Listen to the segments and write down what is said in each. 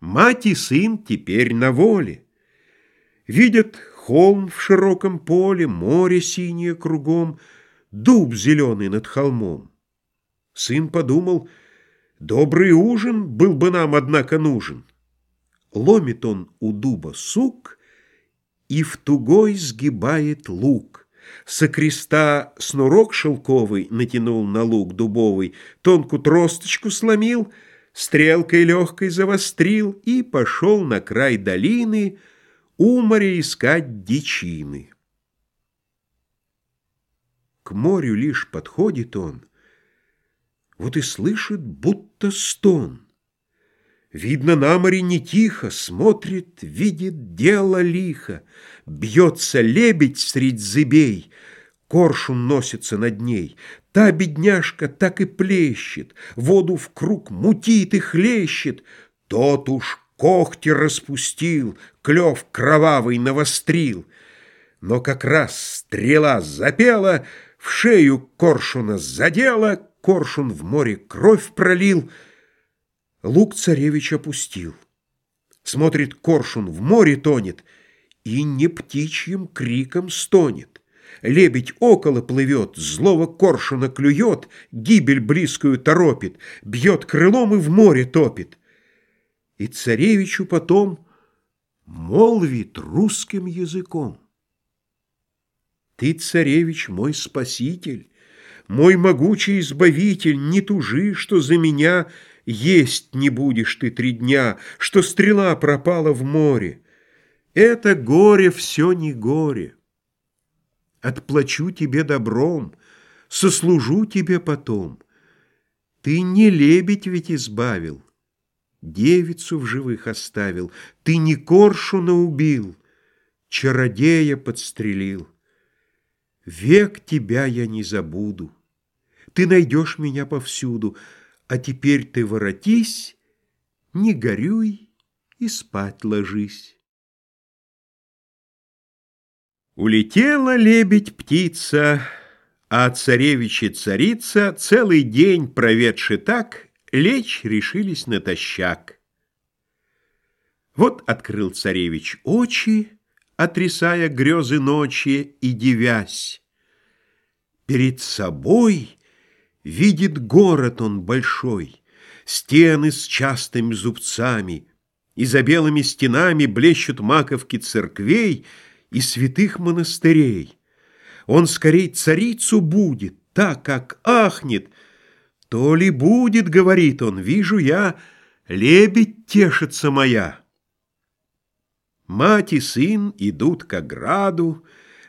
Мать и сын теперь на воле. Видят холм в широком поле, море синее кругом, дуб зеленый над холмом. Сын подумал, добрый ужин был бы нам, однако, нужен. Ломит он у дуба сук и в тугой сгибает лук. Со креста снурок шелковый натянул на лук дубовый, тонкую тросточку сломил — стрелкой легкой завострил и пошел на край долины у моря искать дичины. К морю лишь подходит он, вот и слышит, будто стон. Видно, на море не тихо, смотрит, видит дело лихо. Бьется лебедь средь зыбей, коршун носится над ней. Та бедняжка так и плещет, воду в круг мутит и хлещет. Тот уж когти распустил, клев кровавый навострил. Но как раз стрела запела, в шею коршуна задела, коршун в море кровь пролил, лук царевич опустил. Смотрит, коршун в море тонет и не птичьим криком стонет. Лебедь около плывет, злого коршуна клюет, Гибель близкую торопит, бьет крылом и в море топит. И царевичу потом молвит русским языком. Ты, царевич, мой спаситель, мой могучий избавитель, Не тужи, что за меня есть не будешь ты три дня, Что стрела пропала в море. Это горе все не горе. Отплачу тебе добром, сослужу тебе потом. Ты не лебедь ведь избавил, девицу в живых оставил, Ты не коршуна убил, чародея подстрелил. Век тебя я не забуду, ты найдешь меня повсюду, А теперь ты воротись, не горюй и спать ложись. Улетела лебедь-птица, а царевич и царица, целый день проведши так, лечь решились натощак. Вот открыл царевич очи, отрисая грезы ночи и девясь. Перед собой видит город он большой, стены с частыми зубцами, и за белыми стенами блещут маковки церквей — и святых монастырей. Он скорей царицу будет, так как ахнет. То ли будет, говорит он, вижу я, лебедь тешится моя. Мать и сын идут к ограду,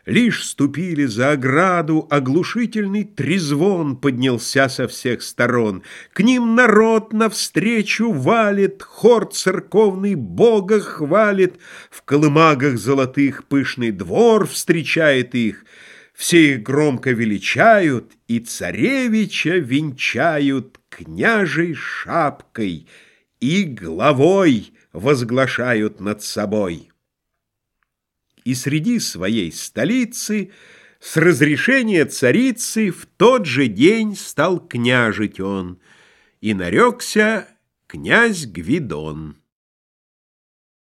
Лишь ступили за ограду, оглушительный трезвон поднялся со всех сторон. К ним народ навстречу валит, хор церковный Бога хвалит, в колымагах золотых пышный двор встречает их. Все их громко величают и царевича венчают княжей шапкой и главой возглашают над собой и среди своей столицы с разрешения царицы в тот же день стал княжить он, и нарекся князь Гвидон.